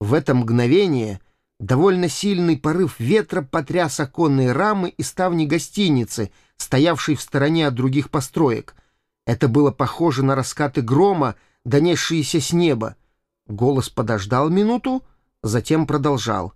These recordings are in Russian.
В это мгновение довольно сильный порыв ветра потряс оконные рамы и ставни гостиницы, стоявшей в стороне от других построек. Это было похоже на раскаты грома, донесшиеся с неба. Голос подождал минуту, затем продолжал.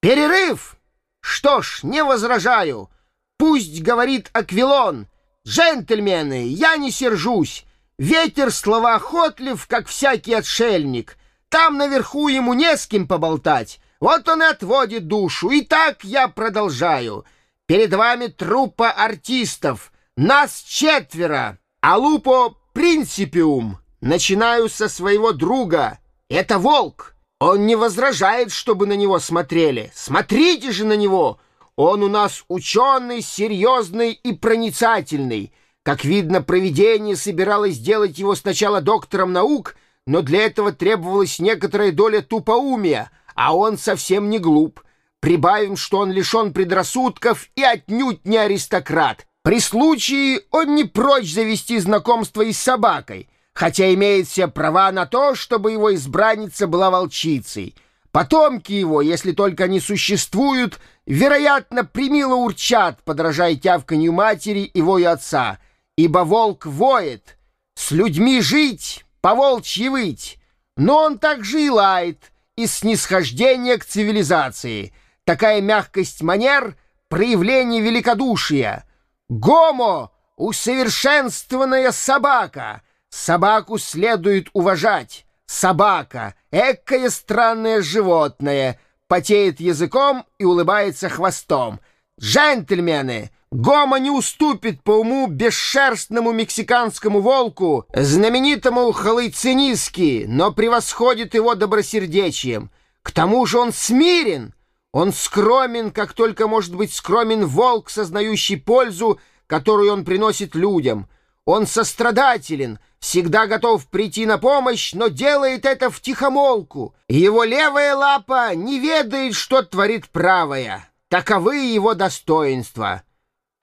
«Перерыв! Что ж, не возражаю. Пусть говорит Аквилон. Джентльмены, я не сержусь. Ветер словоохотлив, как всякий отшельник. Там наверху ему не с кем поболтать. Вот он и отводит душу. И так я продолжаю. Перед вами труппа артистов. Нас четверо. Алупо принципиум. Начинаю со своего друга. Это волк. Он не возражает, чтобы на него смотрели. Смотрите же на него. Он у нас ученый, серьезный и проницательный. Как видно, провидение собиралось сделать его сначала доктором наук, но для этого требовалась некоторая доля тупоумия, а он совсем не глуп. Прибавим, что он лишен предрассудков и отнюдь не аристократ. При случае он не прочь завести знакомство и с собакой, хотя имеет все права на то, чтобы его избранница была волчицей. Потомки его, если только они существуют, вероятно, примило урчат, подражая тявканью матери и вою отца — ибо волк воет, с людьми жить, по волчьи выть, но он также и лает из снисхождения к цивилизации. Такая мягкость манер — проявление великодушия. Гомо — усовершенствованная собака. Собаку следует уважать. Собака — экое странное животное, потеет языком и улыбается хвостом. Джентльмены — Гома не уступит по уму бесшерстному мексиканскому волку, знаменитому Халыцениски, но превосходит его добросердечием. К тому же он смирен, он скромен, как только может быть скромен волк, сознающий пользу, которую он приносит людям. Он сострадателен, всегда готов прийти на помощь, но делает это втихомолку. Его левая лапа не ведает, что творит правая. Таковы его достоинства».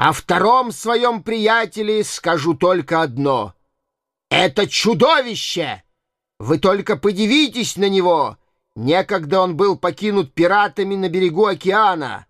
О втором своем приятеле скажу только одно. Это чудовище! Вы только подивитесь на него. Некогда он был покинут пиратами на берегу океана.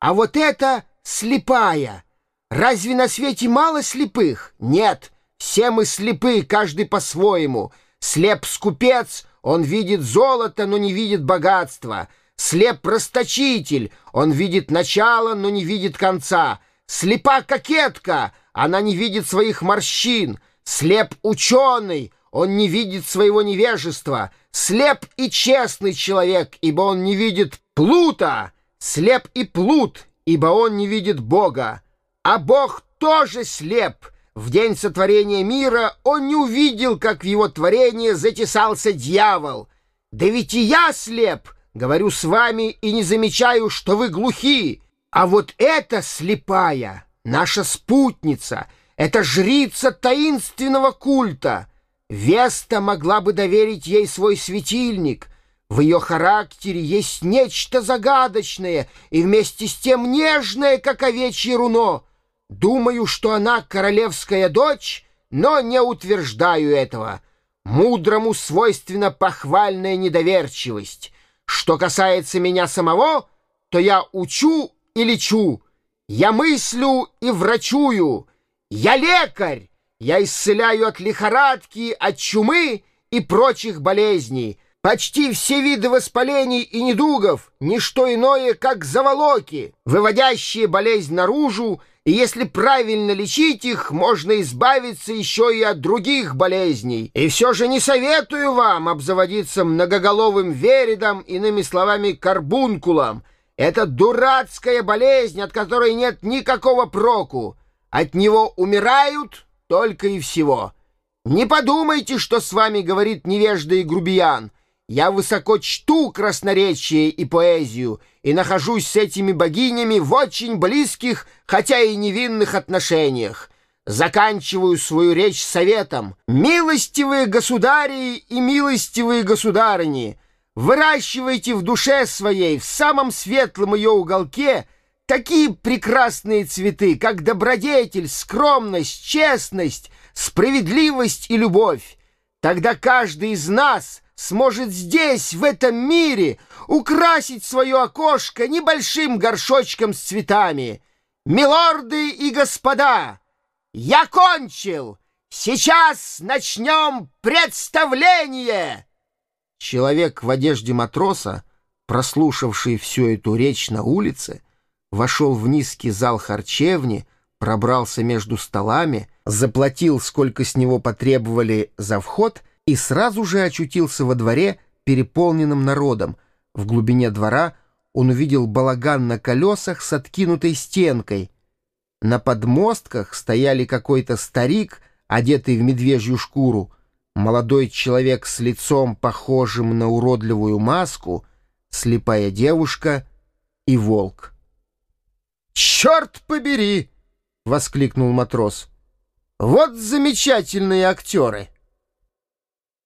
А вот это слепая. Разве на свете мало слепых? Нет, все мы слепы, каждый по-своему. Слеп скупец, он видит золото, но не видит богатства. Слеп расточитель, он видит начало, но не видит конца. Слепа кокетка, она не видит своих морщин. Слеп ученый, он не видит своего невежества. Слеп и честный человек, ибо он не видит плута. Слеп и плут, ибо он не видит Бога. А Бог тоже слеп. В день сотворения мира он не увидел, как в его творении затесался дьявол. Да ведь и я слеп, говорю с вами, и не замечаю, что вы глухи. А вот эта слепая, наша спутница, эта жрица таинственного культа, Веста могла бы доверить ей свой светильник. В ее характере есть нечто загадочное и вместе с тем нежное, как овечье руно. Думаю, что она королевская дочь, но не утверждаю этого. Мудрому свойственна похвальная недоверчивость. Что касается меня самого, то я учу и лечу, я мыслю и врачую, я лекарь, я исцеляю от лихорадки, от чумы и прочих болезней. Почти все виды воспалений и недугов — ничто иное, как заволоки, выводящие болезнь наружу, и если правильно лечить их, можно избавиться еще и от других болезней. И все же не советую вам обзаводиться многоголовым веридом, иными словами, карбункулом — это дурацкая болезнь, от которой нет никакого проку. От него умирают только и всего. Не подумайте, что с вами говорит невежда и грубиян. Я высоко чту красноречие и поэзию и нахожусь с этими богинями в очень близких, хотя и невинных отношениях. Заканчиваю свою речь советом. Милостивые государи и милостивые государыни — Выращивайте в душе своей, в самом светлом ее уголке, такие прекрасные цветы, как добродетель, скромность, честность, справедливость и любовь. Тогда каждый из нас сможет здесь, в этом мире, украсить свое окошко небольшим горшочком с цветами. Милорды и господа, я кончил! Сейчас начнем представление!» Человек в одежде матроса, прослушавший всю эту речь на улице, вошел в низкий зал харчевни, пробрался между столами, заплатил, сколько с него потребовали за вход, и сразу же очутился во дворе, переполненным народом. В глубине двора он увидел балаган на колесах с откинутой стенкой. На подмостках стояли какой-то старик — одетый в медвежью шкуру, молодой человек с лицом, похожим на уродливую маску, слепая девушка и волк. «Черт побери!» — воскликнул матрос. «Вот замечательные актеры!»